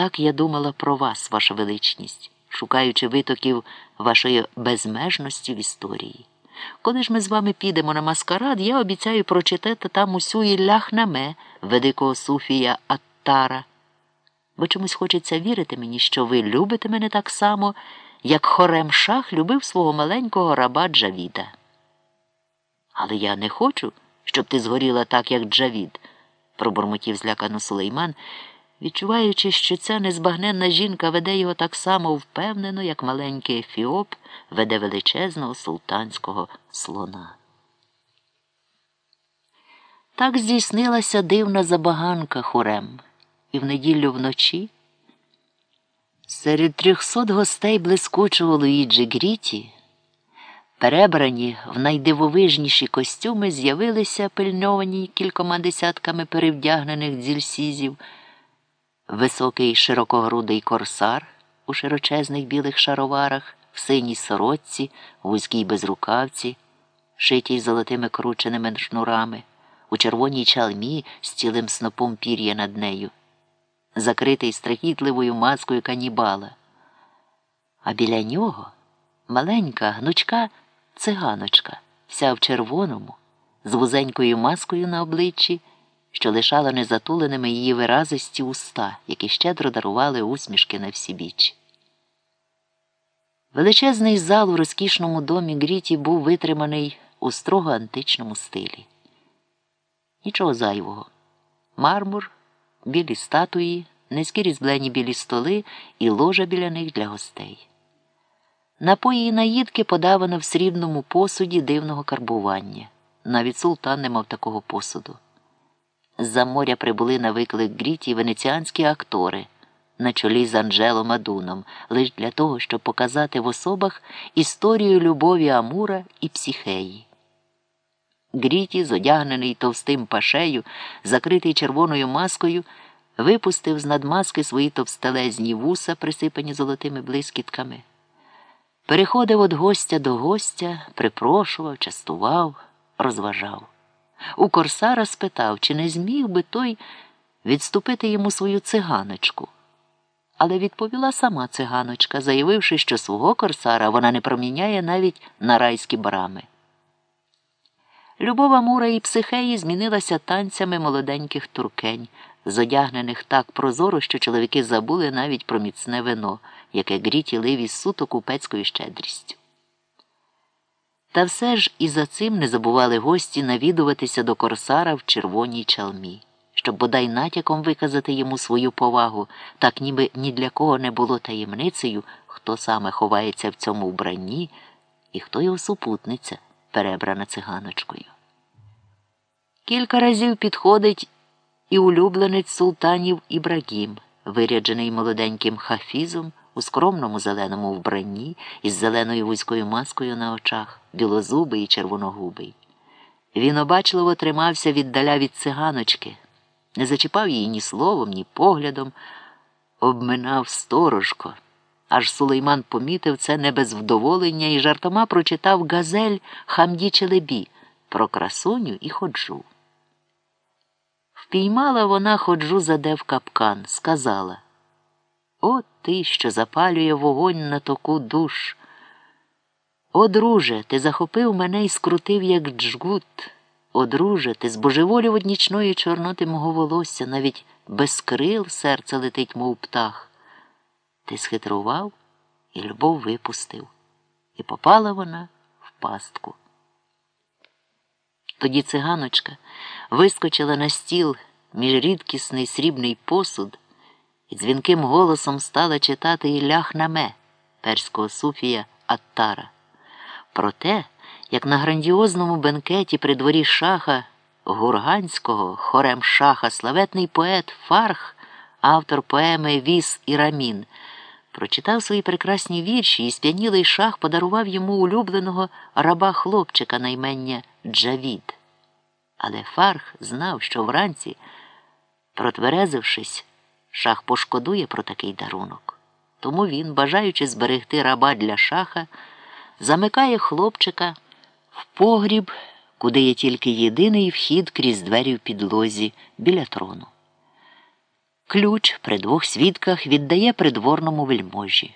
так я думала про вас, ваша величність, шукаючи витоків вашої безмежності в історії. Коли ж ми з вами підемо на маскарад, я обіцяю прочитати там усю ілляхнаме великого суфія Аттара. Бо чомусь хочеться вірити мені, що ви любите мене так само, як Хорем Шах любив свого маленького раба Джавіда. Але я не хочу, щоб ти згоріла так, як Джавід, пробурмотів злякано Сулейман, відчуваючи, що ця незбагненна жінка веде його так само впевнено, як маленький Ефіоп веде величезного султанського слона. Так здійснилася дивна забаганка Хуррем, і в неділю вночі. Серед трьохсот гостей блискучого Луїджі Гріті, перебрані в найдивовижніші костюми, з'явилися пильновані кількома десятками перевдягнених дільсізів, високий широкогрудий корсар у широчезних білих шароварах, в синій сорочці, вузькій безрукавці, шитій золотими крученими шнурами, у червоній чалмі з цілим снопом пір'я над нею закритий страхітливою маскою канібала. А біля нього маленька гнучка циганочка, вся в червоному, з вузенькою маскою на обличчі, що лишала незатуленими її виразисті уста, які щедро дарували усмішки на всі біч. Величезний зал у розкішному домі Гріті був витриманий у строго античному стилі. Нічого зайвого. Мармур білі статуї, низькі різблені білі столи і ложа біля них для гостей. Напої і наїдки подавано в срібному посуді дивного карбування. Навіть султан не мав такого посуду. З-за моря прибули на виклик гріті венеціанські актори на чолі з Анджело Мадуном, лише для того, щоб показати в особах історію любові Амура і Псіхеї. Гріті, зодягнений товстим пашею, закритий червоною маскою, випустив з надмаски свої товстелезні вуса, присипані золотими блискітками. Переходив від гостя до гостя, припрошував, частував, розважав. У корсара спитав, чи не зміг би той відступити йому свою циганочку. Але відповіла сама циганочка, заявивши, що свого корсара вона не проміняє навіть на райські брами. Любов Амура і психеї змінилася танцями молоденьких туркень, зодягнених так прозоро, що чоловіки забули навіть про міцне вино, яке гріті лив із суто купецькою щедрістю. Та все ж і за цим не забували гості навідуватися до корсара в червоній чалмі, щоб бодай натяком виказати йому свою повагу, так ніби ні для кого не було таємницею, хто саме ховається в цьому вбранні і хто його супутниця перебрана циганочкою. Кілька разів підходить і улюбленець султанів Ібрагім, виряджений молоденьким хафізом у скромному зеленому вбранні із зеленою вузькою маскою на очах, білозубий і червоногубий. Він обачливо тримався віддаля від циганочки, не зачіпав її ні словом, ні поглядом, обминав сторожко. Аж Сулейман помітив це не без вдоволення і жартома прочитав газель Хамді Челебі про красуню і ходжу. Впіймала вона ходжу заде в капкан, сказала О ти, що запалює вогонь на току душ. О, друже, ти захопив мене і скрутив, як джгут. О, друже, ти збожеволів од нічної чорноти мого волосся, навіть без крил серце летить, мов птах. Ти схитрував і любов випустив, і попала вона в пастку. Тоді циганочка вискочила на стіл між рідкісний срібний посуд і дзвінким голосом стала читати Іллях наме перського суфія Аттара. Про те, як на грандіозному бенкеті при дворі шаха гурганського хорем шаха славетний поет Фарх автор поеми Віс і Рамін, прочитав свої прекрасні вірші і сп'янілий шах подарував йому улюбленого раба хлопчика на імення Джавід. Але Фарх знав, що вранці, протверезившись, шах пошкодує про такий дарунок. Тому він, бажаючи зберегти раба для шаха, замикає хлопчика в погріб, куди є тільки єдиний вхід крізь двері в підлозі біля трону. Ключ при двох свідках віддає придворному вельможі.